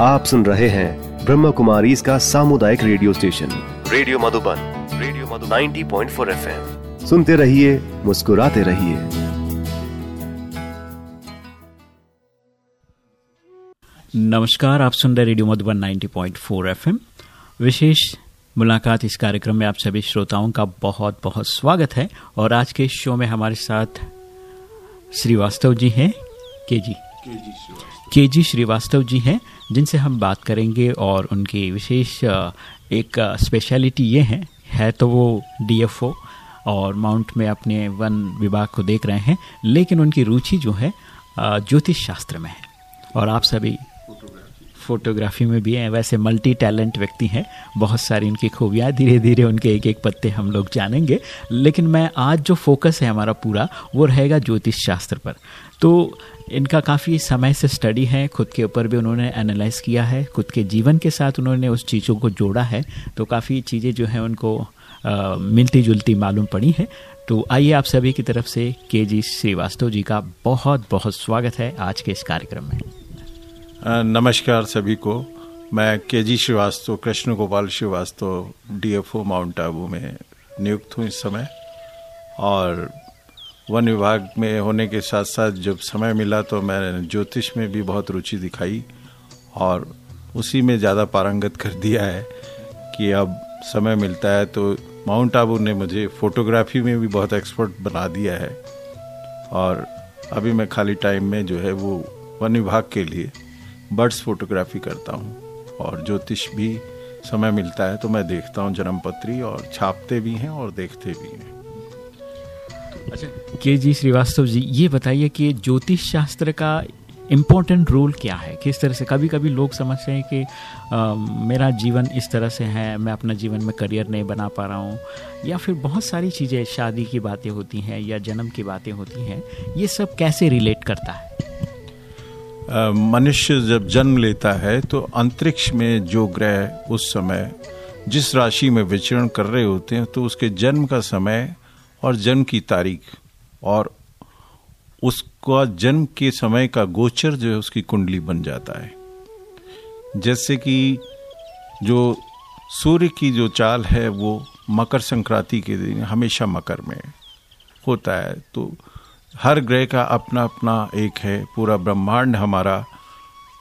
आप सुन रहे हैं ब्रह्म कुमारी इसका सामुदायिक radio station. Radio Madhuban radio Madhuban. 90.4 FM. सुनते रहिए मुस्कुराते रहिए। नमस्कार आप सुन रहे रेडियो मधुबन 90.4 एफएम। विशेष मुलाकात इस कार्यक्रम में आप सभी श्रोताओं का बहुत बहुत स्वागत है और आज के शो में हमारे साथ श्रीवास्तव जी हैं। के जी? के जी श्रीवास्तव जी हैं। जिनसे हम बात करेंगे और उनकी विशेष एक स्पेशलिटी ये है है तो वो डीएफओ और माउंट में अपने वन विभाग को देख रहे हैं, लेकिन उनकी रुचि जो है ज्योतिष शास्त्र में है। और आप सभी फोटोग्राफी में भी हैं, वैसे मल्टी टैलेंट व्यक्ति हैं, बहुत सारी उनकी खूबियाँ धीरे धीरे उनके एक एक पत्ते हम लोग जानेंगे, लेकिन मैं आज जो फोकस है हमारा पूरा, वो रहेगा ज्योतिष शास्त्र पर। तो इनका काफ़ी समय से स्टडी है खुद के ऊपर भी उन्होंने एनालाइज किया है खुद के जीवन के साथ उन्होंने उस चीज़ों को जोड़ा है तो काफ़ी चीज़ें जो हैं उनको आ, मिलती जुलती मालूम पड़ी है। तो आइए आप सभी की तरफ़ से के जी श्रीवास्तव जी का बहुत बहुत स्वागत है आज के इस कार्यक्रम में। नमस्कार सभी को। मैं K G Srivastava Krishna Gopal Srivastava DFO Mount Abu में नियुक्त हूँ इस समय। और वन विभाग में होने के साथ साथ जब समय मिला तो मैंने ज्योतिष में भी बहुत रुचि दिखाई और उसी में ज़्यादा पारंगत कर दिया है कि अब समय मिलता है तो माउंट आबू ने मुझे फोटोग्राफी में भी बहुत एक्सपर्ट बना दिया है और अभी मैं खाली टाइम में जो है वो वन विभाग के लिए बर्ड्स फोटोग्राफी करता हूँ और ज्योतिष भी समय मिलता है तो मैं देखता हूँ जन्मपत्री और छापते भी हैं और देखते भी हैं। अच्छा। के जी श्रीवास्तव जी ये बताइए कि ज्योतिष शास्त्र का इम्पोर्टेंट रोल क्या है? किस तरह से? कभी कभी लोग समझते हैं कि आ, मेरा जीवन इस तरह से है मैं अपना जीवन में करियर नहीं बना पा रहा हूँ या फिर बहुत सारी चीज़ें शादी की बातें होती हैं या जन्म की बातें होती हैं ये सब कैसे रिलेट करता है? मनुष्य जब जन्म लेता है तो अंतरिक्ष में जो ग्रह उस समय जिस राशि में विचरण कर रहे होते हैं तो उसके जन्म का समय और जन्म की तारीख और उसका जन्म के समय का गोचर जो है उसकी कुंडली बन जाता है। जैसे कि जो सूर्य की जो चाल है वो मकर संक्रांति के दिन हमेशा मकर में होता है। तो हर ग्रह का अपना अपना एक है। पूरा ब्रह्मांड हमारा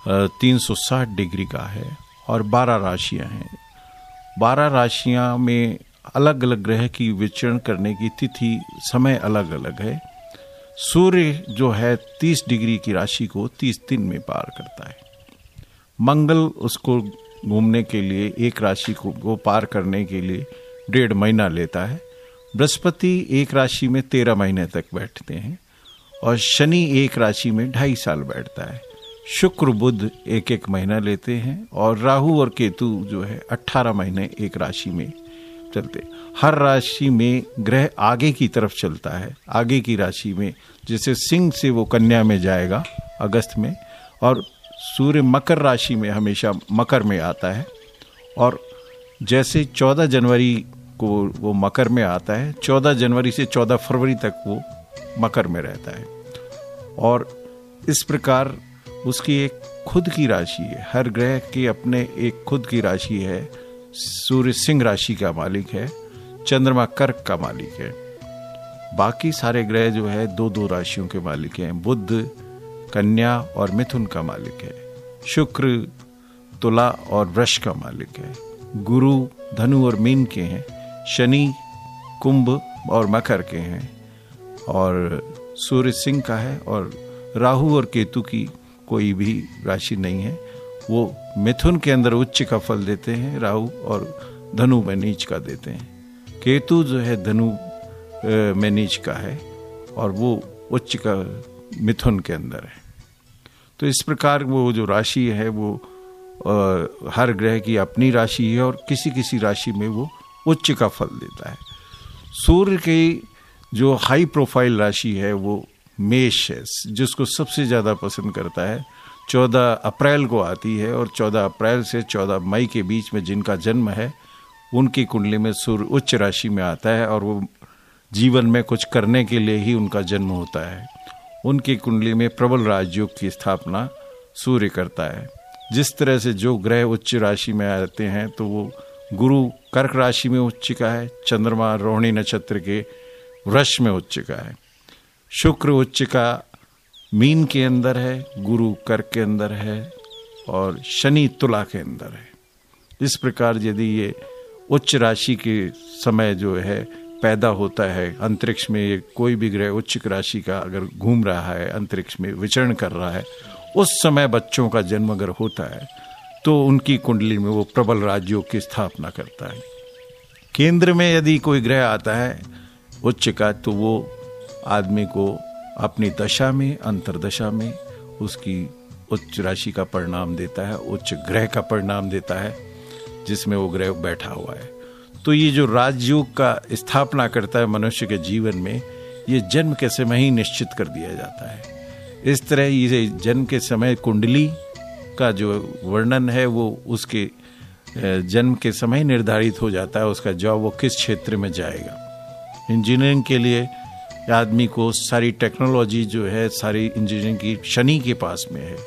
360 डिग्री का है और 12 राशियाँ हैं। 12 राशियाँ में अलग अलग ग्रह की विचरण करने की तिथि समय अलग अलग है। सूर्य जो है 30 डिग्री की राशि को 30 दिन में पार करता है। मंगल उसको घूमने के लिए, एक राशि को वो पार करने के लिए डेढ़ महीना लेता है। बृहस्पति एक राशि में तेरह महीने तक बैठते हैं और शनि एक राशि में ढाई साल बैठता है। शुक्र, बुध एक एक महीना लेते हैं और राहु और केतु जो है अट्ठारह महीने एक राशि में चलते। हर राशि में ग्रह आगे की तरफ़ चलता है। आगे की राशि में, जैसे सिंह से वो कन्या में जाएगा अगस्त में, और सूर्य मकर राशि में हमेशा मकर में आता है। और जैसे 14 जनवरी को वो मकर में आता है 14 जनवरी से 14 फरवरी तक वो मकर में रहता है। और इस प्रकार उसकी एक खुद की राशि है। हर ग्रह की अपने एक खुद की राशि है। सूर्य सिंह राशि का मालिक है, चंद्रमा कर्क का मालिक है। बाकी सारे ग्रह जो है दो दो राशियों के मालिक हैं। बुद्ध कन्या और मिथुन का मालिक है। शुक्र, तुला और वृष का मालिक है। गुरु, धनु और मीन के हैं। शनि, कुंभ और मकर के हैं। और सूर्य सिंह का है और राहु और केतु की कोई भी राशि नहीं है। वो मिथुन के अंदर उच्च का फल देते हैं राहु और धनु में नीच का देते हैं। केतु जो है धनु में नीच का है और वो उच्च का मिथुन के अंदर है। तो इस प्रकार वो जो राशि है वो आ, हर ग्रह की अपनी राशि है और किसी किसी राशि में वो उच्च का फल देता है। सूर्य की जो हाई प्रोफ़ाइल राशि है वो मेष है जिसको सबसे ज़्यादा पसंद करता है चौदह अप्रैल को आती है और चौदह अप्रैल से चौदह मई के बीच में जिनका जन्म है, उनकी कुंडली में सूर्य उच्च राशि में आता है और वो जीवन में कुछ करने के लिए ही उनका जन्म होता है। उनकी कुंडली में प्रबल राजयोग की स्थापना सूर्य करता है। जिस तरह से जो ग्रह उच्च राशि में आते हैं तो वो गुरु कर्क राशि में उच्च का है, चंद्रमा रोहिणी नक्षत्र के वृक्ष में उच्च का है। शुक्र उच्च का मीन के अंदर है, गुरु कर्क के अंदर है और शनि तुला के अंदर है। इस प्रकार यदि ये उच्च राशि के समय जो है, पैदा होता है, अंतरिक्ष में ये कोई भी ग्रह उच्च राशि का अगर घूम रहा है, अंतरिक्ष में विचरण कर रहा है, उस समय बच्चों का जन्म अगर होता है तो उनकी कुंडली में वो प्रबल राज्यों की स्थापना करता है। केंद्र में यदि कोई ग्रह आता है उच्च का तो वो आदमी को अपनी दशा में, अंतरदशा में उसकी उच्च राशि का परिणाम देता है, उच्च ग्रह का परिणाम देता है, जिसमें वो ग्रह बैठा हुआ है। तो ये जो राजयोग का स्थापना करता है मनुष्य के जीवन में, ये जन्म के समय ही निश्चित कर दिया जाता है। इस तरह ये जन्म के समय कुंडली का जो वर्णन है, वो उसके जन्म के समय निर्धारित हो जाता है, उसका जॉब वो किस क्षेत्र में जाएगा। इंजीनियरिंग के लिए आदमी को सारी टेक्नोलॉजी जो है, सारी इंजीनियरिंग की शनि के पास में है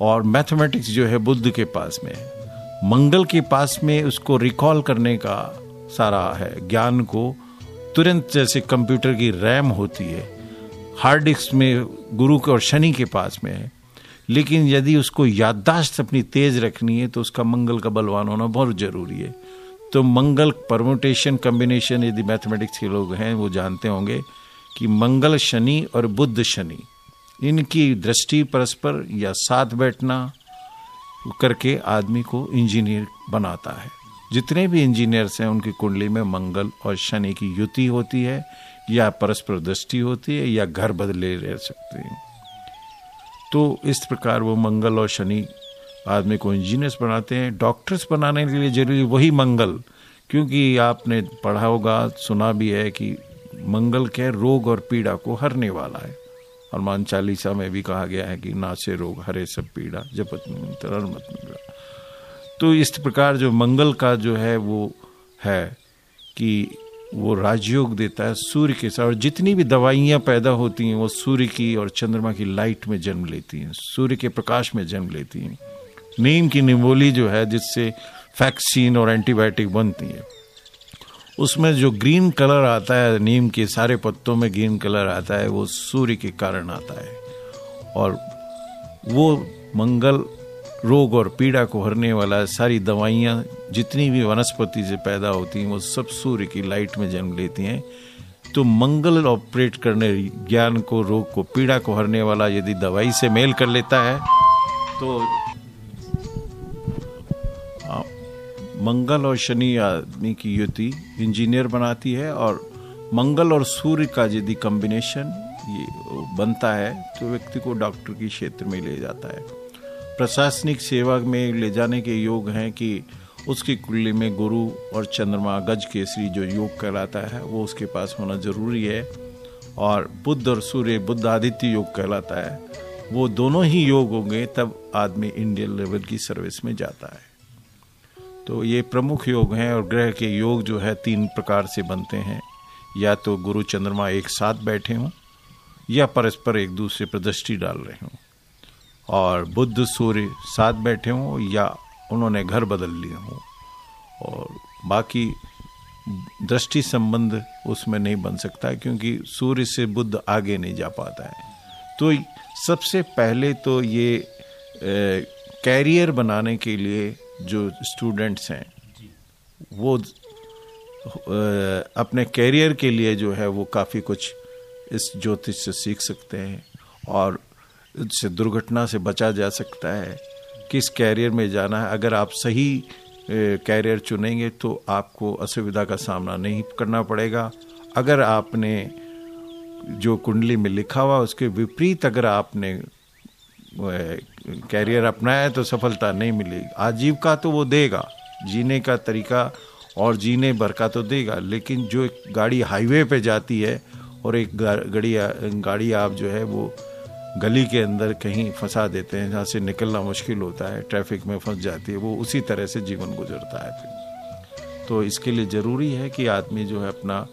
और मैथमेटिक्स जो है बुद्ध के पास में है। मंगल के पास में उसको रिकॉल करने का सारा है। ज्ञान को तुरंत जैसे कंप्यूटर की रैम होती है, हार्ड डिस्क में गुरु के और शनि के पास में है। लेकिन यदि उसको याददाश्त अपनी तेज रखनी है तो उसका मंगल का बलवान होना बहुत ज़रूरी है। तो मंगल परमोटेशन कम्बिनेशन यदि मैथमेटिक्स के लोग हैं, वो जानते होंगे कि मंगल शनि और बुद्ध शनि, इनकी दृष्टि परस्पर या साथ बैठना करके आदमी को इंजीनियर बनाता है। जितने भी इंजीनियर्स हैं, उनकी कुंडली में मंगल और शनि की युति होती है, या परस्पर दृष्टि होती है, या घर बदले रह सकते हैं। तो इस प्रकार वो मंगल और शनि आदमी को इंजीनियर्स बनाते हैं डॉक्टर्स बनाने के लिए ज़रूरी वही मंगल, क्योंकि आपने पढ़ा होगा, सुना भी है कि मंगल के रोग और पीड़ा को हरने वाला है। हनुमान चालीसा में भी कहा गया है कि नाचे रोग, हरे सब पीड़ा, जपत तरल मत तो इस प्रकार जो मंगल का जो है, वो है कि वो राजयोग देता है सूर्य के साथ, और जितनी भी दवाइयाँ पैदा होती हैं, वो सूर्य की और चंद्रमा की लाइट में जन्म लेती हैं, सूर्य के प्रकाश में जन्म लेती हैं। नीम की निमोली जो है, जिससे वैक्सीन और एंटीबायोटिक बनती है, उसमें जो ग्रीन कलर आता है, नीम के सारे पत्तों में ग्रीन कलर आता है, वो सूर्य के कारण आता है। और वो मंगल रोग और पीड़ा को हरने वाला सारी दवाइयाँ जितनी भी वनस्पति से पैदा होती हैं, वो सब सूर्य की लाइट में जन्म लेती हैं। तो मंगल ऑपरेट करने, ज्ञान को, रोग को, पीड़ा को हरने वाला यदि दवाई से मेल कर लेता है तो मंगल और शनि आदमी की युति इंजीनियर बनाती है और मंगल और सूर्य का यदि कॉम्बिनेशन ये बनता है तो व्यक्ति को डॉक्टर के क्षेत्र में ले जाता है। प्रशासनिक सेवा में ले जाने के योग हैं कि उसकी कुंडली में गुरु और चंद्रमा, गज केसरी जो योग कहलाता है, वो उसके पास होना ज़रूरी है। और बुद्ध और सूर्य बुद्ध आदित्य योग कहलाता है। वो दोनों ही योग होंगे, तब आदमी इंडियन लेवल की सर्विस में जाता है। तो ये प्रमुख योग हैं और ग्रह के योग जो है तीन प्रकार से बनते हैं। या तो गुरु चंद्रमा एक साथ बैठे हों, या परस्पर एक दूसरे पर दृष्टि डाल रहे हों। और बुद्ध सूर्य साथ बैठे हों या उन्होंने घर बदल लिए हों। और बाकी दृष्टि संबंध उसमें नहीं बन सकता क्योंकि सूर्य से बुद्ध आगे नहीं जा पाता है। तो सबसे पहले तो ये कैरियर बनाने के लिए जो स्टूडेंट्स हैं वो अपने कैरियर के लिए जो है वो काफ़ी कुछ इस ज्योतिष से सीख सकते हैं और इससे दुर्घटना से बचा जा सकता है। किस कैरियर में जाना है अगर आप सही कैरियर चुनेंगे तो आपको असुविधा का सामना नहीं करना पड़ेगा। अगर आपने जो कुंडली में लिखा हुआ उसके विपरीत अगर आपने कैरियर अपनाया तो सफलता नहीं मिलेगी। आजीविका तो वो देगा, जीने का तरीका और जीने भर का तो देगा, लेकिन जो एक गाड़ी हाईवे पे जाती है और एक गाड़ी गाड़ी आप जो है वो गली के अंदर कहीं फंसा देते हैं, जहाँ से निकलना मुश्किल होता है ट्रैफ़िक में फंस जाती है, वो उसी तरह से जीवन गुजरता है फिर। तो इसके लिए ज़रूरी है कि आदमी जो है अपना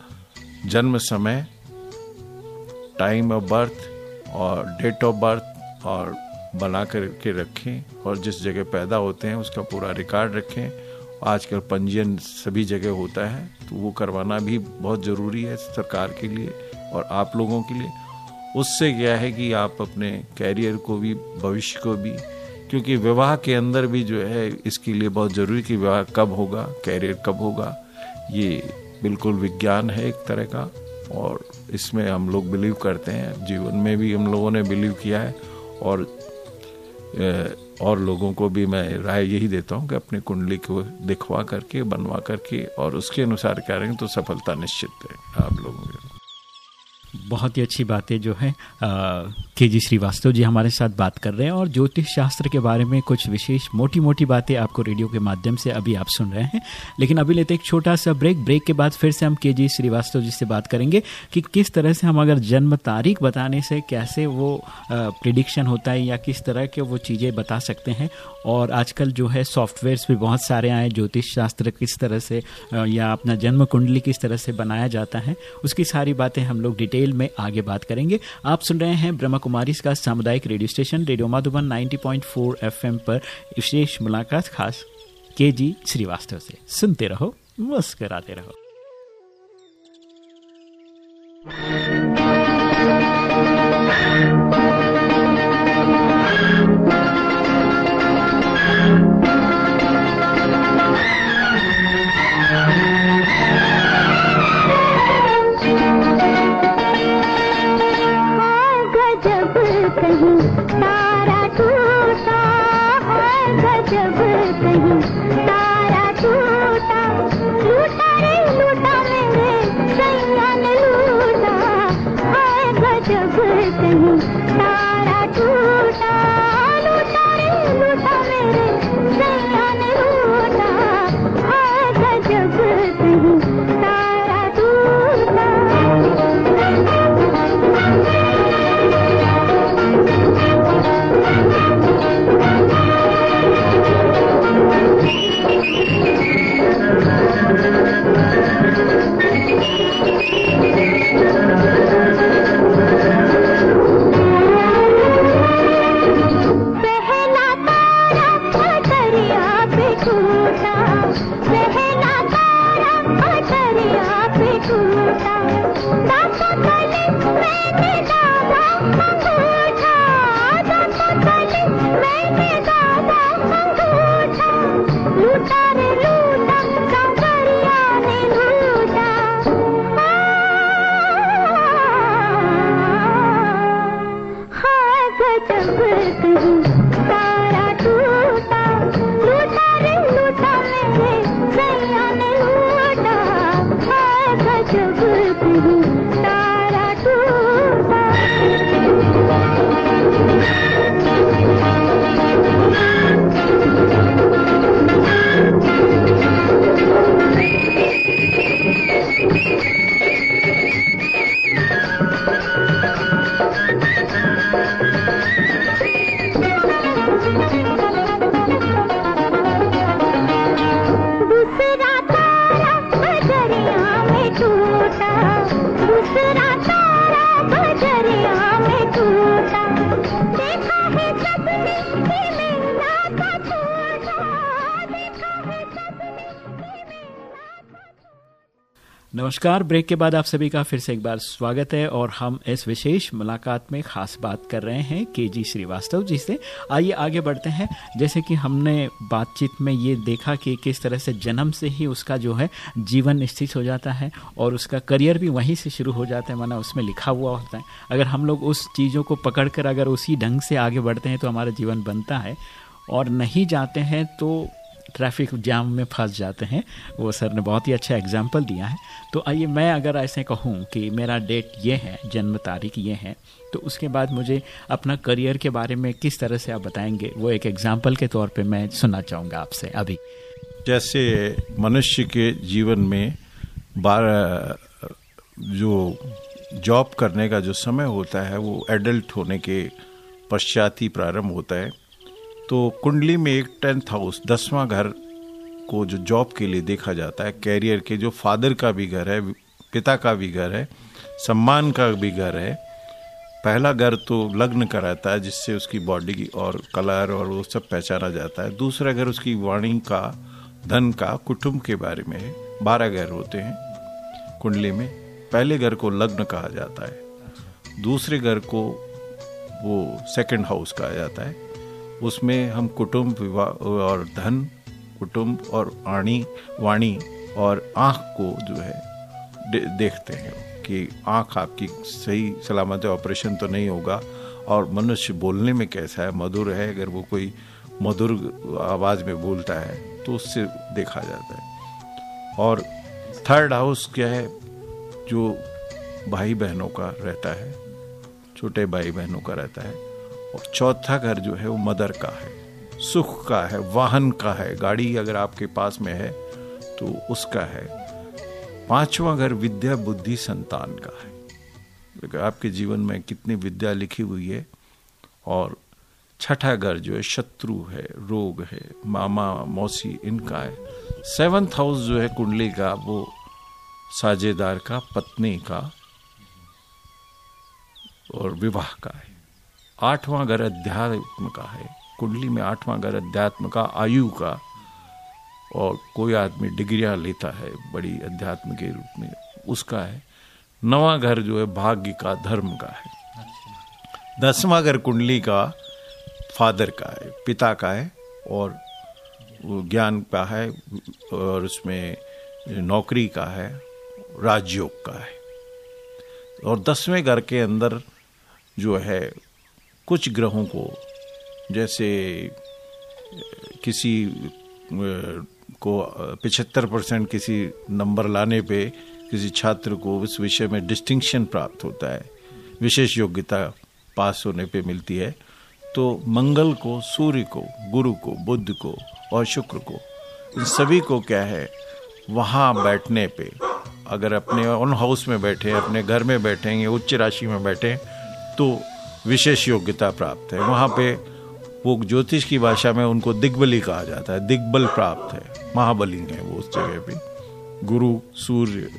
जन्म समय टाइम ऑफ़ बर्थ और डेट ऑफ़ बर्थ और बना कर के रखें और जिस जगह पैदा होते हैं उसका पूरा रिकॉर्ड रखें। आजकल पंजीयन सभी जगह होता है तो वो करवाना भी बहुत ज़रूरी है सरकार के लिए और आप लोगों के लिए। उससे क्या है कि आप अपने कैरियर को भी, भविष्य को भी, क्योंकि विवाह के अंदर भी जो है, इसके लिए बहुत ज़रूरी कि विवाह कब होगा, कैरियर कब होगा, ये बिल्कुल विज्ञान है एक तरह का और इसमें हम लोग बिलीव करते हैं। जीवन में भी हम लोगों ने बिलीव किया है और और लोगों को भी मैं राय यही देता हूँ कि अपनी कुंडली को दिखवा करके, बनवा करके और उसके अनुसार करेंगे तो सफलता निश्चित है आप लोगों के। बहुत ही अच्छी बातें जो है के जी श्रीवास्तव जी हमारे साथ बात कर रहे हैं और ज्योतिष शास्त्र के बारे में कुछ विशेष मोटी मोटी बातें आपको रेडियो के माध्यम से अभी आप सुन रहे हैं। लेकिन अभी लेते एक छोटा सा ब्रेक। ब्रेक के बाद फिर से हम के जी श्रीवास्तव जी से बात करेंगे कि किस तरह से हम अगर जन्म तारीख बताने से कैसे वो प्रिडिक्शन होता है या किस तरह के वो चीज़ें बता सकते हैं और आजकल जो है सॉफ्टवेयर्स भी बहुत सारे आए, ज्योतिष शास्त्र किस तरह से या अपना जन्म कुंडली किस तरह से बनाया जाता है, उसकी सारी बातें हम लोग डिटेल में आगे बात करेंगे। आप सुन रहे हैं ब्रह्म कुमारी का सामुदायिक radio station, radio Madhuban 90.4 FM पर विशेष मुलाकात, खास के जी श्रीवास्तव से। सुनते रहो, मुस्कराते रहो। कहूँ तारा तू नमस्कार। ब्रेक के बाद आप सभी का फिर से एक बार स्वागत है और हम इस विशेष मुलाकात में खास बात कर रहे हैं के जी श्रीवास्तव जी से। आइए आगे बढ़ते हैं। जैसे कि हमने बातचीत में ये देखा कि किस तरह से जन्म से ही उसका जो है जीवन स्थित हो जाता है और उसका करियर भी वहीं से शुरू हो जाता है, माना उसमें लिखा हुआ होता है। अगर हम लोग उस चीज़ों को पकड़ कर अगर उसी ढंग से आगे बढ़ते हैं तो हमारा जीवन बनता है और नहीं जाते हैं तो ट्रैफ़िक जाम में फंस जाते हैं। वो सर ने बहुत ही अच्छा एग्ज़ाम्पल दिया है। तो आइए मैं अगर ऐसे कहूँ कि मेरा डेट ये है, जन्म तारीख ये है तो उसके बाद मुझे अपना करियर के बारे में किस तरह से आप बताएँगे? वो एक एग्ज़ाम्पल के तौर पे मैं सुनना चाहूँगा आपसे अभी। जैसे मनुष्य के जीवन में बारह जो जॉब करने का जो समय होता है, वो एडल्ट होने के पश्चात ही प्रारंभ होता है। तो कुंडली में एक टेंथ हाउस, दसवां घर को जो जॉब के लिए देखा जाता है, कैरियर के, जो फादर का भी घर है, पिता का भी घर है, सम्मान का भी घर है। पहला घर तो लग्न का रहता है, जिससे उसकी बॉडी और कलर और वो सब पहचाना जाता है। दूसरा घर उसकी वाणी का, धन का, कुटुंब के बारे में बारह घर होते हैं कुंडली में। पहले घर को लग्न कहा जाता है। दूसरे घर को वो सेकंड हाउस कहा जाता है। उसमें हम कुटुंब विवाह और धन कुटुंब और आणी वाणी और आँख को जो है दे, देखते हैं कि आँख आपकी सही सलामत ऑपरेशन तो नहीं होगा। और मनुष्य बोलने में कैसा है? मधुर है अगर वो कोई मधुर आवाज़ में बोलता है तो उससे देखा जाता है। और थर्ड हाउस क्या है? जो भाई बहनों का रहता है छोटे भाई बहनों का रहता है और चौथा घर जो है वो मदर का है, सुख का है, वाहन का है, गाड़ी अगर आपके पास में है तो उसका है। पांचवा घर विद्या बुद्धि संतान का है। आपके जीवन में कितनी विद्या लिखी हुई है और छठा घर जो है शत्रु है, रोग है, मामा मौसी इनका है। सेवंथ हाउस जो है कुंडली का, वो साझेदार का, पत्नी का और विवाह का है। आठवां घर अध्यात्म का है। कुंडली में आठवां घर अध्यात्म का आयु का और कोई आदमी डिग्रियाँ लेता है बड़ी अध्यात्म के रूप में, उसका है। नवा घर जो है भाग्य का, धर्म का है। दसवां घर कुंडली का, फादर का है, पिता का है और ज्ञान का है और उसमें नौकरी का है, राजयोग का है। और दसवें घर के अंदर जो है कुछ ग्रहों को, जैसे, किसी को पिछहत्तर परसेंट किसी नंबर लाने पे, किसी छात्र को उस विषय में डिस्टिंक्शन प्राप्त होता है। विशेष योग्यता पास होने पे मिलती है। तो मंगल को, सूर्य को, गुरु को, बुद्ध को और शुक्र को, इन सभी को क्या है, वहाँ बैठने पे, अगर अपने ऑन हाउस में बैठे, अपने घर में बैठेंगे उच्च राशि में बैठे तो विशेष योग्यता प्राप्त है। वहाँ पे वो ज्योतिष की भाषा में उनको दिग्बली कहा जाता है। दिग्बल प्राप्त है। महाबली है वो उस जगह पे। गुरु, सूर्य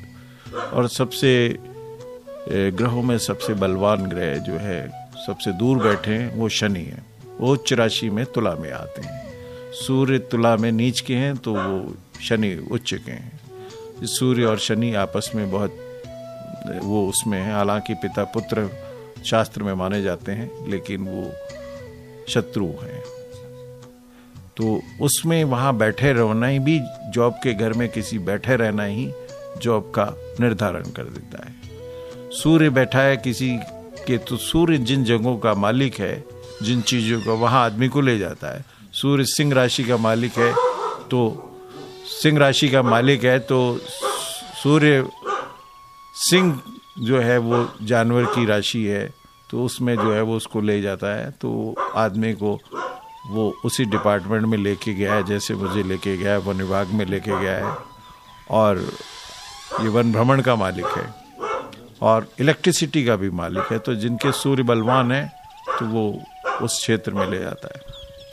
और सबसे ग्रहों में सबसे बलवान ग्रह जो है, सबसे दूर बैठे हैं, वो शनि है। वो उच्च राशि में तुला में आते हैं। सूर्य तुला में नीच के हैं तो वो शनि उच्च के हैं। सूर्य और शनि आपस में बहुत, वो उसमें है। हालाँकि पिता पुत्र शास्त्र में माने जाते हैं, लेकिन वो शत्रु हैं। तो उसमें वहाँ बैठे रहना ही भी, जॉब के घर में किसी बैठे रहना ही जॉब का निर्धारण कर देता है। सूर्य बैठा है किसी के तो सूर्य जिन जगहों का मालिक है, जिन चीज़ों का वहाँ आदमी को ले जाता है। सूर्य सिंह राशि का मालिक है तो सिंह राशि का मालिक है तो सूर्य सिंह जो है वो जानवर की राशि है तो उसमें जो है वो उसको ले जाता है तो आदमी को वो उसी डिपार्टमेंट में लेके गया है, जैसे मुझे लेके गया है, वन विभाग में लेके गया है, और ये वन भ्रमण का मालिक है, और इलेक्ट्रिसिटी का भी मालिक है तो जिनके सूर्य बलवान है तो वो उस क्षेत्र में ले जाता है।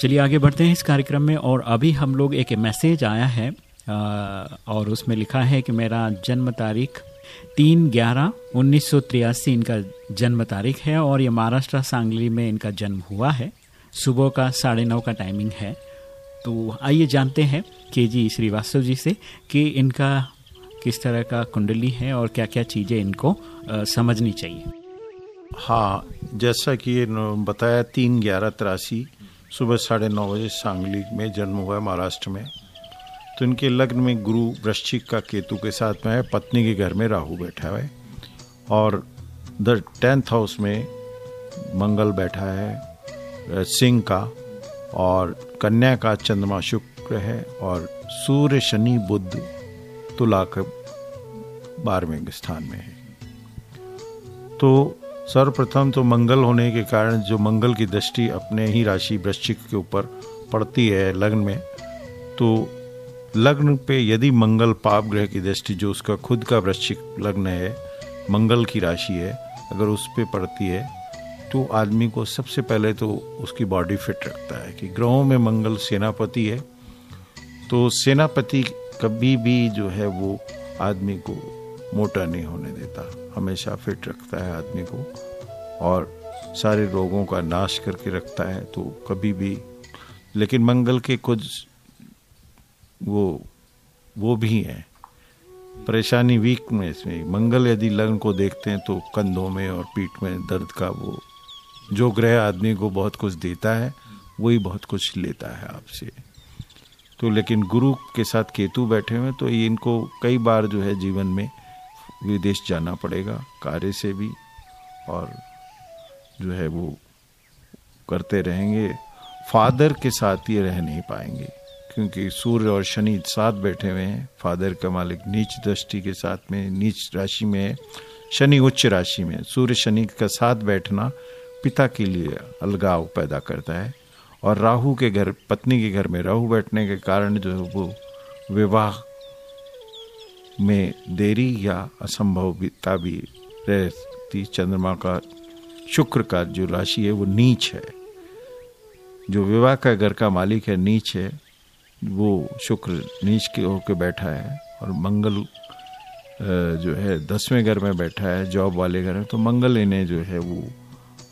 चलिए आगे बढ़ते हैं इस कार्यक्रम में, और अभी हम लोग एक मैसेज आया है और उसमें लिखा है कि मेरा जन्म तारीख तीन ग्यारह उन्नीस सौ इनका जन्म तारीख है और ये महाराष्ट्र सांगली में इनका जन्म हुआ है। सुबह का साढ़े नौ का टाइमिंग है। तो आइए जानते हैं के जी श्रीवास्तव जी से कि इनका किस तरह का कुंडली है और क्या क्या चीज़ें इनको आ, समझनी चाहिए। हाँ जैसा कि ये बताया तीन ग्यारह तिरासी सुबह साढ़े नौ बजे सांगली में जन्म हुआ है महाराष्ट्र में। तो इनके लग्न में गुरु वृश्चिक का केतु के साथ में है, पत्नी के घर में राहु बैठा है और द टेंथ हाउस में मंगल बैठा है सिंह का और कन्या का चंद्रमा शुक्र है और सूर्य, शनि बुद्ध तुला के बारहवें स्थान में है। तो सर्वप्रथम तो मंगल होने के कारण जो मंगल की दृष्टि अपने ही राशि वृश्चिक के ऊपर पड़ती है लग्न में तो लग्न पे यदि मंगल पाप ग्रह की दृष्टि, जो उसका खुद का वृश्चिक लग्न है, मंगल की राशि है, अगर उस पर पड़ती है तो आदमी को सबसे पहले तो उसकी बॉडी फिट रखता है कि ग्रहों में मंगल सेनापति है। तो सेनापति कभी भी जो है वो आदमी को मोटा नहीं होने देता। हमेशा फिट रखता है आदमी को और सारे रोगों का नाश करके रखता है तो कभी भी। लेकिन मंगल के कुछ वो वो भी हैं। परेशानी वीक में इसमें। मंगल यदि लग्न को देखते हैं तो कंधों में और पीठ में दर्द का वो, जो ग्रह आदमी को बहुत कुछ देता है, वही बहुत कुछ लेता है आपसे। तो लेकिन गुरु के साथ केतु बैठे हुए तो इनको कई बार जो है जीवन में विदेश जाना पड़ेगा, कार्य से भी, और जो है वो करते रहेंगे। फादर के साथ ये रह नहीं पाएँगे। क्योंकि सूर्य और शनि साथ बैठे हुए हैं, फादर का मालिक नीच दृष्टि के साथ में, नीच राशि में है, शनि उच्च राशि में सूर्य शनि का साथ बैठना पिता के लिए अलगाव पैदा करता है और राहु के घर, पत्नी के घर में राहु बैठने के कारण जो है वो विवाह में देरी या असंभवता भी रहती। चंद्रमा का, शुक्र का जो राशि है वो नीच है। जो विवाह का घर का मालिक है, नीच है। वो शुक्र नीच के होकर बैठा है और मंगल जो है, दसवें घर में बैठा है, जॉब वाले घर में। तो मंगल इन्हें जो है, वो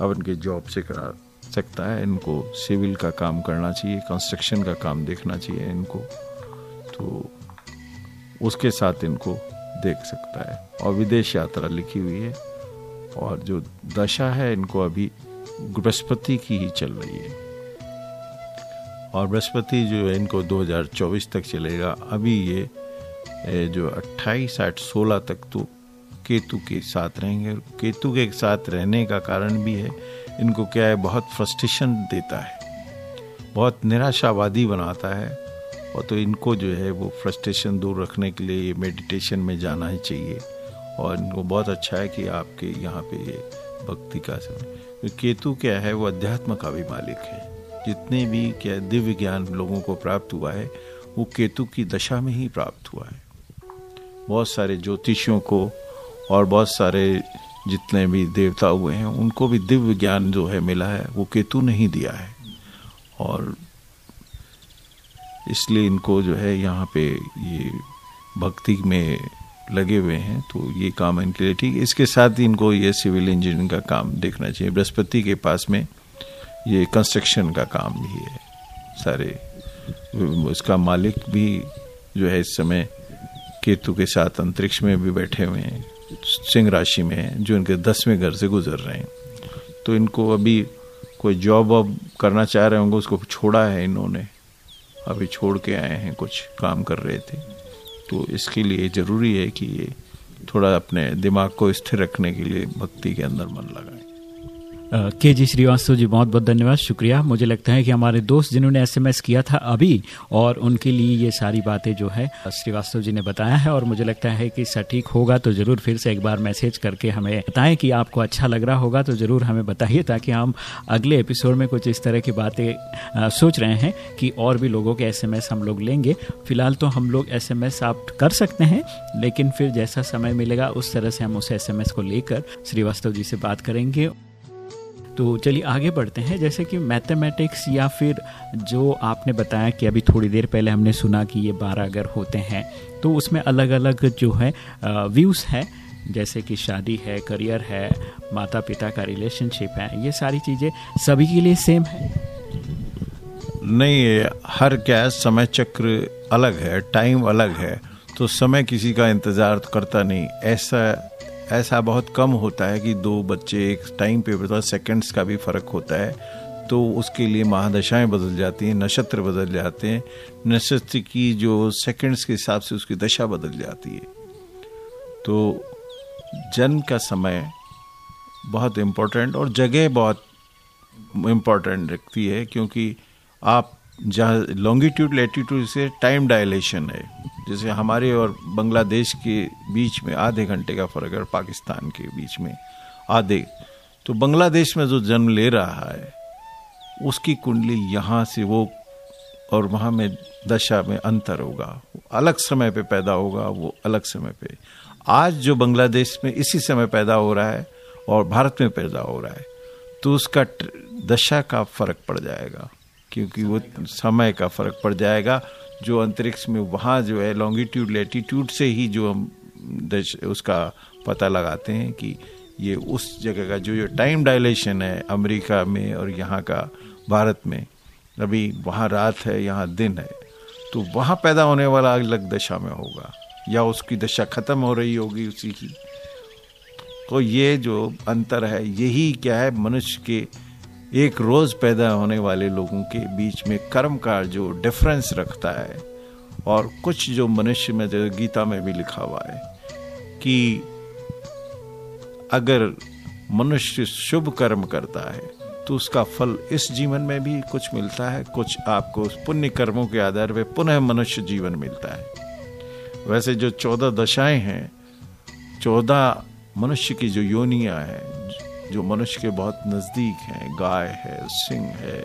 अब इनके जॉब से करा सकता है। इनको सिविल का काम करना चाहिए, कंस्ट्रक्शन का काम देखना चाहिए इनको। तो उसके साथ इनको देख सकता है। और विदेश यात्रा लिखी हुई है। और जो दशा है, इनको अभी बृहस्पति की ही चल रही है। और बृहस्पति जो है इनको 2024 तक चलेगा। अभी ये जो 28 आठ सोलह तक तो केतु के साथ रहेंगे केतु के साथ रहने का कारण भी है। इनको क्या है, बहुत फ्रस्ट्रेशन देता है, बहुत निराशावादी बनाता है और तो इनको जो है वो फ्रस्ट्रेशन दूर रखने के लिए मेडिटेशन में जाना ही चाहिए। और इनको बहुत अच्छा है कि आपके यहाँ पे ये भक्ति का समय। केतु क्या है, वो अध्यात्म का भी मालिक है। जितने भी क्या दिव्य ज्ञान लोगों को प्राप्त हुआ है, वो केतु की दशा में ही प्राप्त हुआ है। बहुत सारे ज्योतिषियों को और बहुत सारे जितने भी देवता हुए हैं, उनको भी दिव्य ज्ञान जो है मिला है, वो केतु नहीं दिया है। और इसलिए इनको जो है यहाँ पे ये भक्ति में लगे हुए हैं तो ये काम इनके लिए ठीक इसके साथ ही इनको ये सिविल इंजीनियरिंग का काम देखना चाहिए। बृहस्पति के पास में ये कंस्ट्रक्शन का काम भी है, सारे। उसका मालिक भी जो है इस समय केतु के साथ अंतरिक्ष में भी बैठे हुए हैं, सिंह राशि में हैं, जो इनके दसवें घर से गुजर रहे हैं। तो इनको अभी कोई जॉब वॉब करना चाह रहे होंगे, उसको छोड़ा है इन्होंने। अभी छोड़ के आए हैं, कुछ काम कर रहे थे। तो इसके लिए ज़रूरी है कि ये थोड़ा अपने दिमाग को स्थिर रखने के लिए भक्ति के अंदर मन लगाएँ। के जी श्रीवास्तव जी, बहुत बहुत धन्यवाद, शुक्रिया। मुझे लगता है कि हमारे दोस्त जिन्होंने एसएमएस किया था अभी, और उनके लिए ये सारी बातें जो है, श्रीवास्तव जी ने बताया है, और मुझे लगता है कि सटीक होगा तो ज़रूर फिर से एक बार मैसेज करके हमें बताएँ कि आपको अच्छा लग रहा होगा तो ज़रूर हमें बताइए, ताकि हम अगले एपिसोड में कुछ इस तरह की बातें सोच रहे हैं कि और भी लोगों के एसएमएस हम लोग लेंगे। फ़िलहाल तो हम लोग एस आप कर सकते हैं, लेकिन फिर जैसा समय मिलेगा, उस तरह से हम उस एस को लेकर श्रीवास्तव जी से बात करेंगे। तो चलिए आगे बढ़ते हैं। जैसे कि मैथमेटिक्स या फिर जो आपने बताया कि अभी थोड़ी देर पहले हमने सुना कि ये बारह अगर होते हैं तो उसमें अलग अलग जो है व्यूज़ है। जैसे कि शादी है करियर है माता पिता का रिलेशनशिप है, ये सारी चीज़ें सभी के लिए सेम है? नहीं हर क्या समय चक्र अलग है टाइम अलग है तो समय किसी का इंतज़ार करता नहीं। ऐसा ऐसा बहुत कम होता है कि दो बच्चे एक टाइम पे बता सेकंड्स का भी फ़र्क होता है तो उसके लिए महादशाएँ बदल जाती हैं, नक्षत्र बदल जाते हैं, नक्षत्र की जो सेकंड्स के हिसाब से उसकी दशा बदल जाती है। तो जन्म का समय बहुत इम्पोर्टेंट और जगह बहुत इम्पोर्टेंट रखती है, क्योंकि आप जहाँ लॉन्गिट्यूड लेटीट्यूड से टाइम डायलेशन है, जैसे हमारे और बांग्लादेश के बीच में आधे घंटे का फ़र्क है पाकिस्तान के बीच में आधे। तो बांग्लादेश में जो जन्म ले रहा है, उसकी कुंडली यहाँ से वो और वहाँ में दशा में अंतर होगा। अलग समय पे पैदा होगा, वो अलग समय पे। आज जो बांग्लादेश में इसी समय पैदा हो रहा है और भारत में पैदा हो रहा है तो उसका दशा का फ़र्क पड़ जाएगा। क्योंकि वो समय का फ़र्क पड़ जाएगा। जो अंतरिक्ष में वहाँ जो है लॉन्गिट्यूड लेटीट्यूड से ही जो हम उसका पता लगाते हैं कि ये उस जगह का जो ये टाइम डायलेशन है अमेरिका में और यहाँ का भारत में, अभी वहाँ रात है, यहाँ दिन है तो वहाँ पैदा होने वाला अलग दशा में होगा। या उसकी दशा खत्म हो रही होगी उसी की। तो ये जो अंतर है, यही क्या है, मनुष्य के एक रोज पैदा होने वाले लोगों के बीच में कर्म का जो डिफरेंस रखता है और कुछ जो मनुष्य में जो गीता में भी लिखा हुआ है कि अगर मनुष्य शुभ कर्म करता है तो उसका फल इस जीवन में भी कुछ मिलता है, कुछ आपको पुण्य कर्मों के आधार पर पुनः मनुष्य जीवन मिलता है। वैसे जो चौदह दशाएँ हैं, चौदह मनुष्य की जो योनियाँ हैं जो मनुष्य के बहुत नज़दीक हैं, गाय है, सिंह है,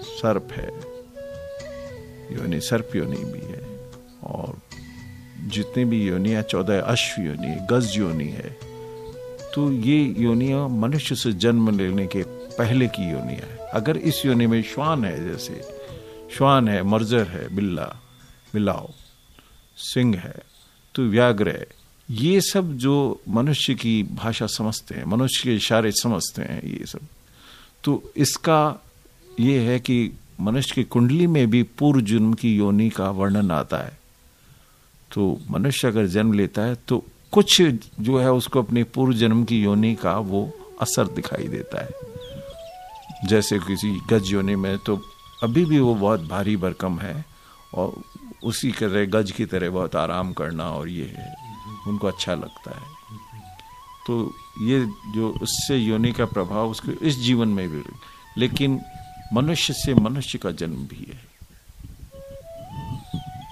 सर्प है, योनि, सर्प योनि भी है, और जितनी भी योनियाँ चौदह अश्व योनि, गज योनि है तो ये योनियाँ मनुष्य से जन्म लेने के पहले की योनियाँ है। अगर इस योनि में श्वान है, जैसे श्वान है, मर्जर है, बिल्ला बिलाव सिंह है तो व्याग्र है ये सब जो मनुष्य की भाषा समझते हैं, मनुष्य के इशारे समझते हैं, ये सब। तो इसका ये है कि मनुष्य की कुंडली में भी पूर्व जन्म की योनि का वर्णन आता है। तो मनुष्य अगर जन्म लेता है तो कुछ जो है उसको अपने पूर्व जन्म की योनि का वो असर दिखाई देता है। जैसे किसी गज योनि में तो अभी भी वो बहुत भारी भरकम है और उसी तरह गज की तरह बहुत आराम करना और ये है। उनको अच्छा लगता है। तो ये जो उससे योनि का प्रभाव, उसके इस जीवन में भी लेकिन मनुष्य से मनुष्य का जन्म भी है।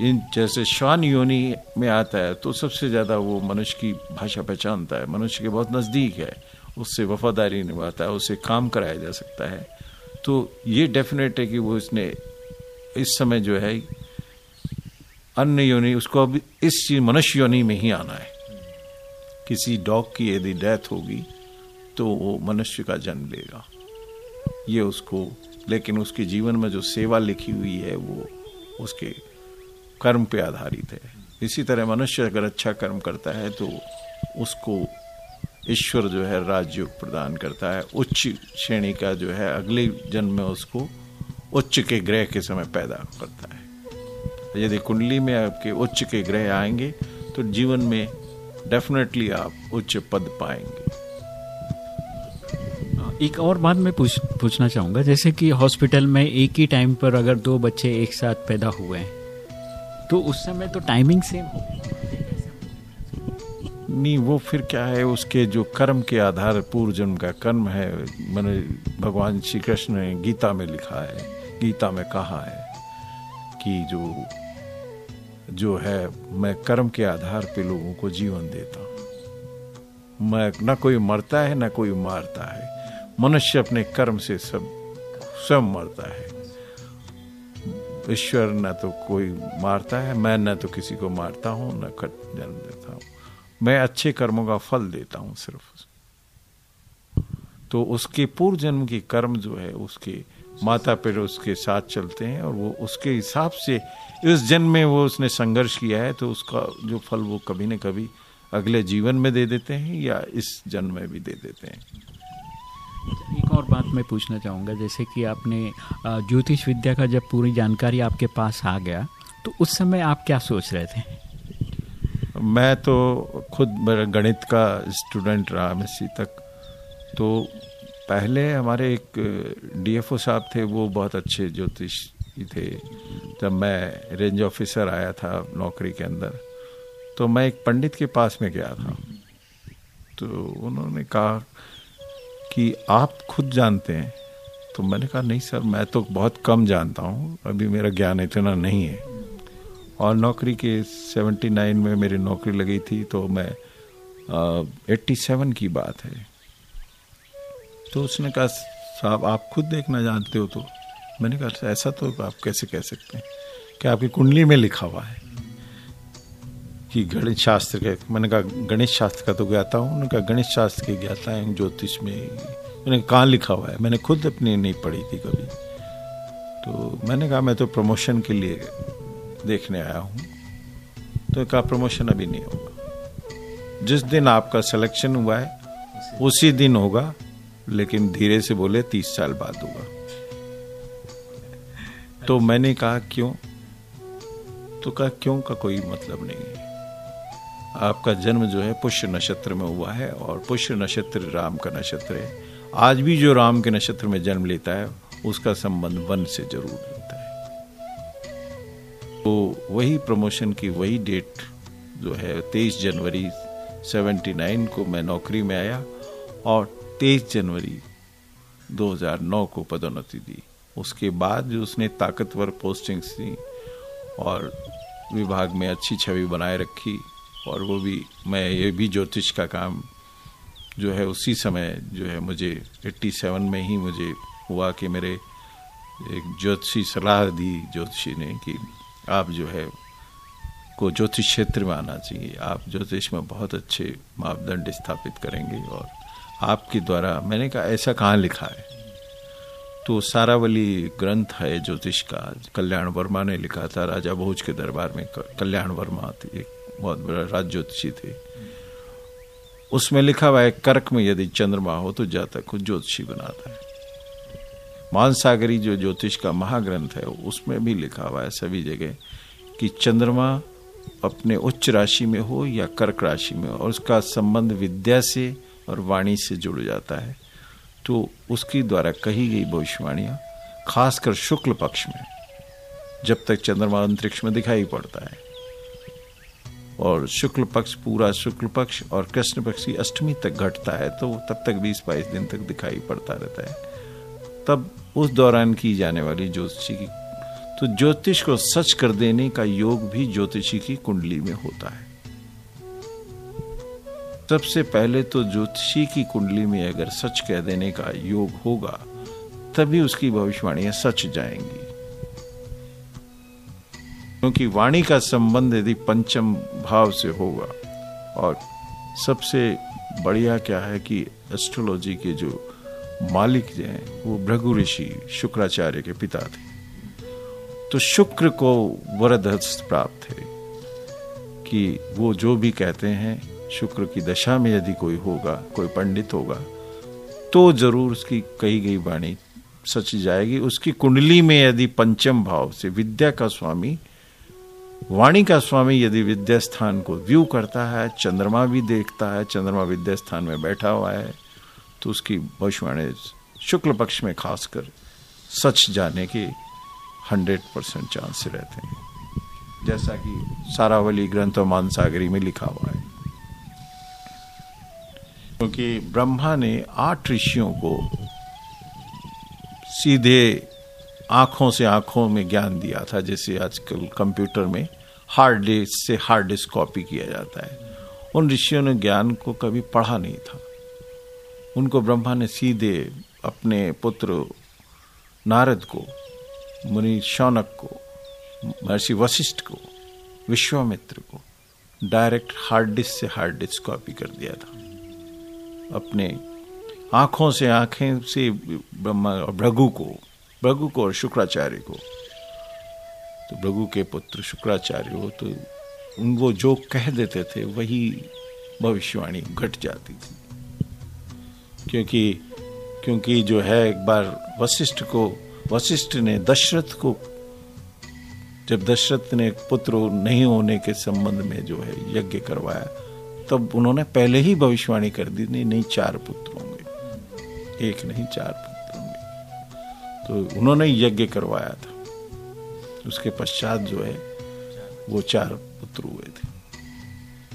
इन जैसे श्वान योनि में आता है तो सबसे ज़्यादा वो मनुष्य की भाषा पहचानता है। मनुष्य के बहुत नज़दीक है, उससे वफादारी निभाता है उससे काम कराया जा सकता है। तो ये डेफिनेट है कि वो इसने इस समय जो है अन्य योनि उसको अब इस मनुष्य योनि में ही आना है। किसी डॉग की यदि डेथ होगी तो वो मनुष्य का जन्म लेगा। ये उसको, लेकिन उसके जीवन में जो सेवा लिखी हुई है, वो उसके कर्म पे आधारित है। इसी तरह मनुष्य अगर अच्छा कर्म करता है तो उसको ईश्वर जो है राजयोग प्रदान करता है। उच्च श्रेणी का जो है, अगले जन्म में उसको उच्च के ग्रह के समय पैदा करता है। यदि कुंडली में आपके उच्च के ग्रह आएँगे तो जीवन में डेफिनेटली आप उच्च पद पाएँगे। एक और बात मैं पूछ पूछना चाहूँगा। जैसे कि हॉस्पिटल में एक ही टाइम पर अगर दो बच्चे एक साथ पैदा हुए हैं तो उस समय तो टाइमिंग सेम हो। नहीं वो फिर क्या है? उसके जो कर्म के आधार पूर्व जन्म का कर्म है मैंने भगवान श्री कृष्ण ने गीता में लिखा है गीता में कहा है कि जो जो है, मैं कर्म के आधार पे लोगों को जीवन देता हूँ। मैं न कोई मरता है, न कोई मारता है। मनुष्य अपने कर्म से सब स्वयं मरता है। ईश्वर न तो कोई मारता है, मैं न तो किसी को मारता हूँ, न जन्म देता हूँ। मैं अच्छे कर्मों का फल देता हूँ सिर्फ़। तो उसके पूर्व जन्म की कर्म जो है, उसके माता पिता उसके साथ चलते हैं और वो उसके हिसाब से इस जन्म में वो उसने संघर्ष किया है तो उसका जो फल वो कभी न कभी अगले जीवन में दे देते हैं या इस जन्म में भी दे देते हैं? एक और बात मैं पूछना चाहूँगा जैसे कि आपने ज्योतिष विद्या का जब पूरी जानकारी आपके पास आ गया तो उस समय आप क्या सोच रहे थे? मैं तो खुद गणित का स्टूडेंट रहा एम तक तो पहले हमारे एक डीएफओ साहब थे वो बहुत अच्छे ज्योतिष थे। जब मैं रेंज ऑफिसर आया था नौकरी के अंदर तो मैं एक पंडित के पास में गया था। तो उन्होंने कहा कि आप खुद जानते हैं। तो मैंने कहा, नहीं सर, मैं तो बहुत कम जानता हूँ। अभी मेरा ज्ञान इतना नहीं है। और नौकरी के 79 में मेरी नौकरी लगी थी तो मैं एट्टी सेवन की बात है। तो उसने कहा, साहब, आप खुद देखना जानते हो तो। मैंने कहा ऐसा तो आप कैसे कह सकते हैं? कि आपकी कुंडली में लिखा हुआ है कि गणित शास्त्र के मैंने कहा, गणित शास्त्र का तो ज्ञाता हूँ। उन्होंने कहा, गणित शास्त्र की ज्ञाता है, ज्योतिष में मैंने कहाँ लिखा हुआ है? मैंने खुद अपनी नहीं पढ़ी थी कभी। तो मैंने कहा, मैं तो प्रमोशन के लिए देखने आया हूँ। तो कहा, प्रमोशन अभी नहीं होगा। जिस दिन आपका सिलेक्शन हुआ है, उसी दिन होगा, लेकिन धीरे से बोले, तीस साल बाद होगा। तो मैंने कहा, क्यों? तो कहा, क्यों का कोई मतलब नहीं है। आपका जन्म जो है पुष्य नक्षत्र में हुआ है और पुष्य नक्षत्र राम का नक्षत्र है। आज भी जो राम के नक्षत्र में जन्म लेता है, उसका संबंध वन से ज़रूर होता है। तो वही प्रमोशन की वही डेट जो है, तेईस जनवरी 79 को मैं नौकरी में आया और तेईस जनवरी 2009 को पदोन्नति दी। उसके बाद जो उसने ताकतवर पोस्टिंग्स दी और विभाग में अच्छी छवि बनाए रखी और वो भी, मैं ये भी ज्योतिष का काम जो है उसी समय जो है मुझे 87 में ही मुझे हुआ कि मेरे एक ज्योतिषी सलाह दी ज्योतिषी ने कि आप जो है को ज्योतिष क्षेत्र में आना चाहिए। आप ज्योतिष में बहुत अच्छे मापदंड स्थापित करेंगे और आपके द्वारा, मैंने कहा, ऐसा कहाँ लिखा है? तो सारावली ग्रंथ है ज्योतिष का, कल्याण वर्मा ने लिखा था, राजा भोज के दरबार में कल्याण वर्मा थे, एक बहुत बड़ा राज ज्योतिषी थे। उसमें लिखा हुआ है, कर्क में यदि चंद्रमा हो तो जातक को ज्योतिषी बनाता है। मानसागरी जो ज्योतिष का महाग्रंथ है, उसमें भी लिखा हुआ है सभी जगह कि चंद्रमा अपने उच्च राशि में हो या कर्क राशि में हो, और उसका संबंध विद्या से और वाणी से जुड़ जाता है। तो उसकी द्वारा कही गई भविष्यवाणियाँ, खासकर शुक्ल पक्ष में, जब तक चंद्रमा अंतरिक्ष में दिखाई पड़ता है। और शुक्ल पक्ष पूरा शुक्ल पक्ष और कृष्ण पक्ष की अष्टमी तक घटता है तो तब तक बीस बाईस दिन तक दिखाई पड़ता रहता है। तब उस दौरान की जाने वाली ज्योतिषी की तो ज्योतिष को सच कर देने का योग भी ज्योतिषी की कुंडली में होता है। सबसे पहले तो ज्योतिषी की कुंडली में अगर सच कह देने का योग होगा, तभी उसकी भविष्यवाणियाँ सच जाएँगी। क्योंकि वाणी का संबंध यदि पंचम भाव से होगा, और सबसे बढ़िया क्या है कि एस्ट्रोलॉजी के जो मालिक जो हैं, वो भृगु ऋषि शुक्राचार्य के पिता थे। तो शुक्र को वरदहस्त प्राप्त है कि वो जो भी कहते हैं शुक्र की दशा में यदि कोई होगा, कोई पंडित होगा तो ज़रूर उसकी कही गई वाणी सच जाएगी। उसकी कुंडली में यदि पंचम भाव से विद्या का स्वामी, वाणी का स्वामी यदि विद्या स्थान को व्यू करता है, चंद्रमा भी देखता है, चंद्रमा विद्या स्थान में बैठा हुआ है तो उसकी भविष्यवाणी शुक्ल पक्ष में खासकर सच जाने के हंड्रेड परसेंट चांस रहते हैं। जैसा कि सारावली ग्रंथ मानसागरी में लिखा हुआ है। क्योंकि ब्रह्मा ने आठ ऋषियों को सीधे आँखों से आँखों में ज्ञान दिया था, जैसे आजकल कंप्यूटर में हार्ड डिस्क से हार्ड डिस्क कॉपी किया जाता है। उन ऋषियों ने ज्ञान को कभी पढ़ा नहीं था। उनको ब्रह्मा ने सीधे अपने पुत्र नारद को, मुनि शौनक को, महर्षि वशिष्ठ को, विश्वामित्र को, डायरेक्ट हार्ड डिस्क से हार्ड डिस्क कॉपी कर दिया था। अपने आँखों से, आँखें से ब्रह्मा भृगु को भृगु को और शुक्राचार्य को। तो भृगु के पुत्र शुक्राचार्य हो तो उन वो जो कह देते थे, वही भविष्यवाणी घट जाती थी। क्योंकि क्योंकि जो है, एक बार वशिष्ठ को, वशिष्ठ ने दशरथ को, जब दशरथ ने पुत्र नहीं होने के संबंध में जो है यज्ञ करवाया तब उन्होंने पहले ही भविष्यवाणी कर दी, नहीं नहीं, चार पुत्र होंगे। एक नहीं, चार पुत्र होंगे। तो उन्होंने यज्ञ करवाया था। उसके पश्चात जो है, वो चार पुत्र हुए थे।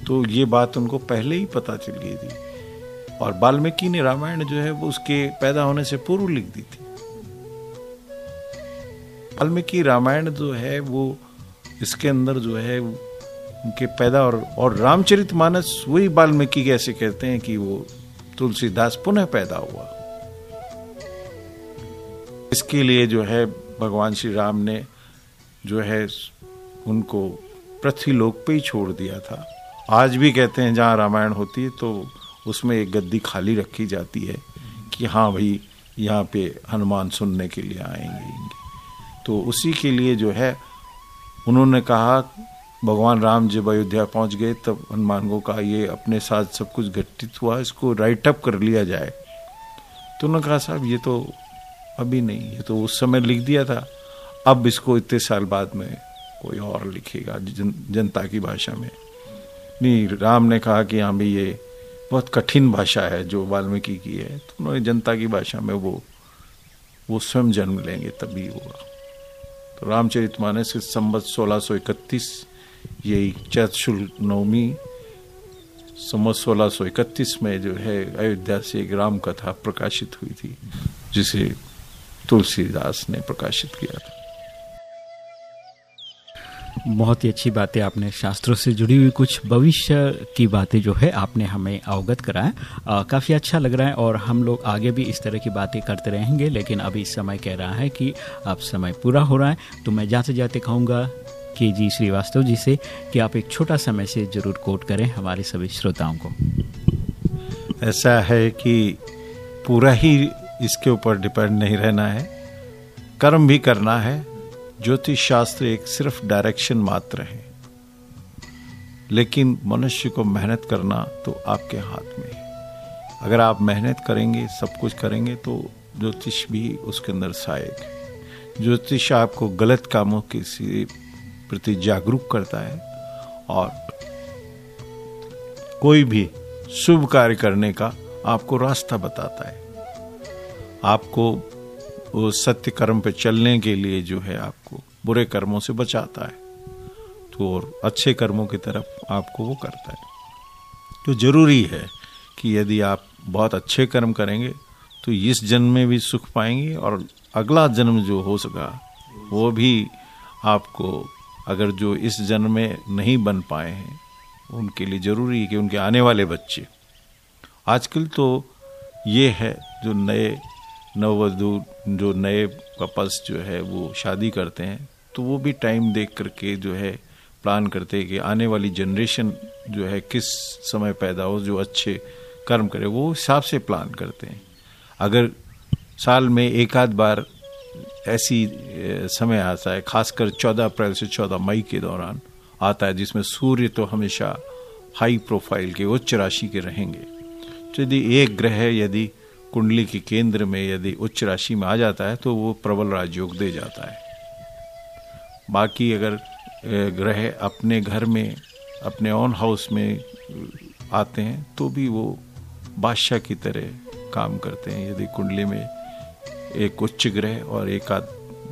तो ये बात उनको पहले ही पता चल गई थी। और वाल्मीकि ने रामायण जो है, वो उसके पैदा होने से पूर्व लिख दी थी। वाल्मीकि रामायण जो है, वो इसके अंदर जो है उनके पैदा और और रामचरित मानस वही वाल्मीकि कैसे कहते हैं कि वो तुलसीदास पुनः पैदा हुआ। इसके लिए जो है भगवान श्री राम ने जो है उनको पृथ्वी लोक पे ही छोड़ दिया था। आज भी कहते हैं जहाँ रामायण होती है तो उसमें एक गद्दी खाली रखी जाती है कि हाँ भाई, यहाँ पे हनुमान सुनने के लिए आएँगे। तो उसी के लिए जो है उन्होंने कहा भगवान राम जब अयोध्या पहुँच गए तब हनुमान को कहा ये अपने साथ सब कुछ घटित हुआ इसको राइट अप कर लिया जाए। तो उन्होंने कहा साहब ये तो अभी नहीं ये तो उस समय लिख दिया था। अब इसको इतने साल बाद में कोई और लिखेगा जन, जनता की भाषा में। नहीं राम ने कहा कि हाँ भाई ये बहुत कठिन भाषा है जो वाल्मीकि की है। तो उन्होंने जनता की भाषा में वो वो स्वयं जन्म लेंगे तभी होगा। तो रामचरित मानस के संबत 1631 यही चैत शुल्क नवमी संबत 1631 में जो है अयोध्या से एक राम कथा प्रकाशित हुई थी, जिसे तुलसीदास ने प्रकाशित किया था। बहुत ही अच्छी बातें आपने शास्त्रों से जुड़ी हुई, कुछ भविष्य की बातें जो है आपने हमें अवगत कराया काफ़ी अच्छा लग रहा है और हम लोग आगे भी इस तरह की बातें करते रहेंगे, लेकिन अभी समय कह रहा है कि अब समय पूरा हो रहा है तो मैं जाते जाते कहूँगा कि जी श्रीवास्तव जी से कि आप एक छोटा सा मैसेज ज़रूर कोट करें हमारे सभी श्रोताओं को। ऐसा है कि पूरा ही इसके ऊपर डिपेंड नहीं रहना है। कर्म भी करना है। ज्योतिष शास्त्र एक सिर्फ़ डायरेक्शन मात्र है। लेकिन मनुष्य को मेहनत करना तो आपके हाथ में है। अगर आप मेहनत करेंगे, सब कुछ करेंगे तो ज्योतिष भी उसके अंदर सहायक है। ज्योतिष आपको गलत कामों के प्रति जागरूक करता है और कोई भी शुभ कार्य करने का आपको रास्ता बताता है। आपको वो सत्य कर्म पे चलने के लिए जो है आपको बुरे कर्मों से बचाता है। तो और अच्छे कर्मों की तरफ़ आपको वो करता है। तो ज़रूरी है कि यदि आप बहुत अच्छे कर्म करेंगे तो इस जन्म में भी सुख पाएँगे और अगला जन्म जो हो सका, वो भी आपको अगर जो इस जन्म में नहीं बन पाए हैं, उनके लिए ज़रूरी है कि उनके आने वाले बच्चे। आजकल तो ये है, जो नए नववधु, जो नए कपल्स जो है, वो शादी करते हैं तो वो भी टाइम देख करके जो है प्लान करते हैं कि आने वाली जनरेशन जो है, किस समय पैदा हो, जो अच्छे कर्म करे, वो हिसाब से प्लान करते हैं। अगर साल में एक आध बार ऐसी समय आता है, खासकर 14 अप्रैल से 14 मई के दौरान आता है, जिसमें सूर्य तो हमेशा हाई प्रोफ़ाइल के उच्च राशि के रहेंगे। तो यदि एक ग्रह यदि कुंडली के केंद्र में यदि उच्च राशि में आ जाता है तो वो प्रबल राजयोग दे जाता है। बाकी अगर ग्रह अपने घर में, अपने ऑन हाउस में, आते हैं तो भी वो बादशाह की तरह काम करते हैं। यदि कुंडली में एक उच्च ग्रह और एक आध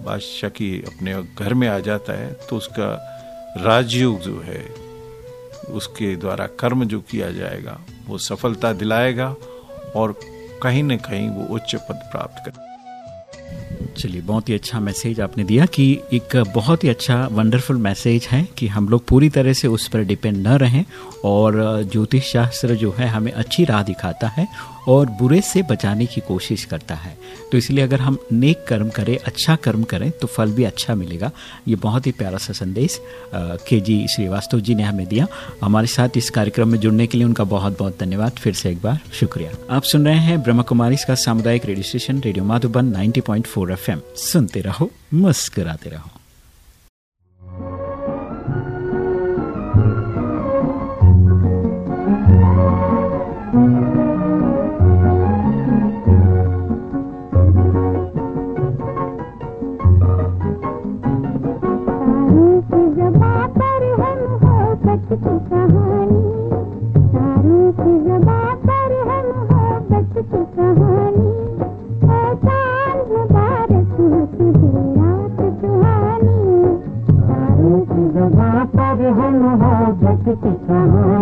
बादशाह की अपने घर में आ जाता है तो उसका राजयोग जो है, उसके द्वारा कर्म जो किया जाएगा, वो सफलता दिलाएगा और कहीं न कहीं वो उच्च पद प्राप्त करे चलिए, बहुत ही अच्छा मैसेज आपने दिया कि एक बहुत ही अच्छा वंडरफुल मैसेज है कि हम लोग पूरी तरह से उस पर डिपेंड न रहें और ज्योतिष शास्त्र जो है हमें अच्छी राह दिखाता है और बुरे से बचाने की कोशिश करता है। तो इसलिए अगर हम नेक कर्म करें अच्छा कर्म करें तो फल भी अच्छा मिलेगा। ये बहुत ही प्यारा सा संदेश के जी श्रीवास्तव जी ने हमें दिया। हमारे साथ इस कार्यक्रम में जुड़ने के लिए उनका बहुत बहुत धन्यवाद। फिर से एक बार, शुक्रिया। आप सुन रहे हैं ब्रह्म कुमारी का सामुदायिक radio station, radio Madhuban 90.4 FM. सुनते रहो, मुस्कुराते रहो।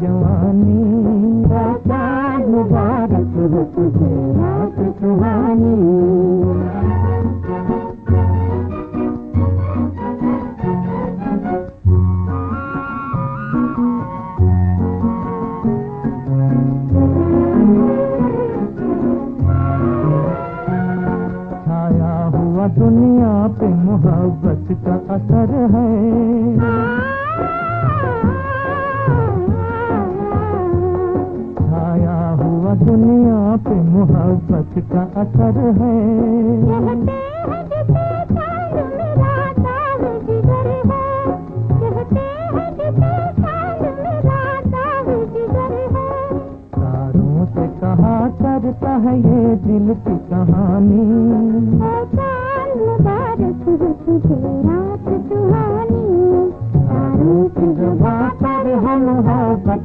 जवानी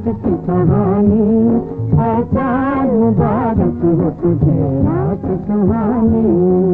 की कहानी है चार मुबारक हो तुझे रात सुहानी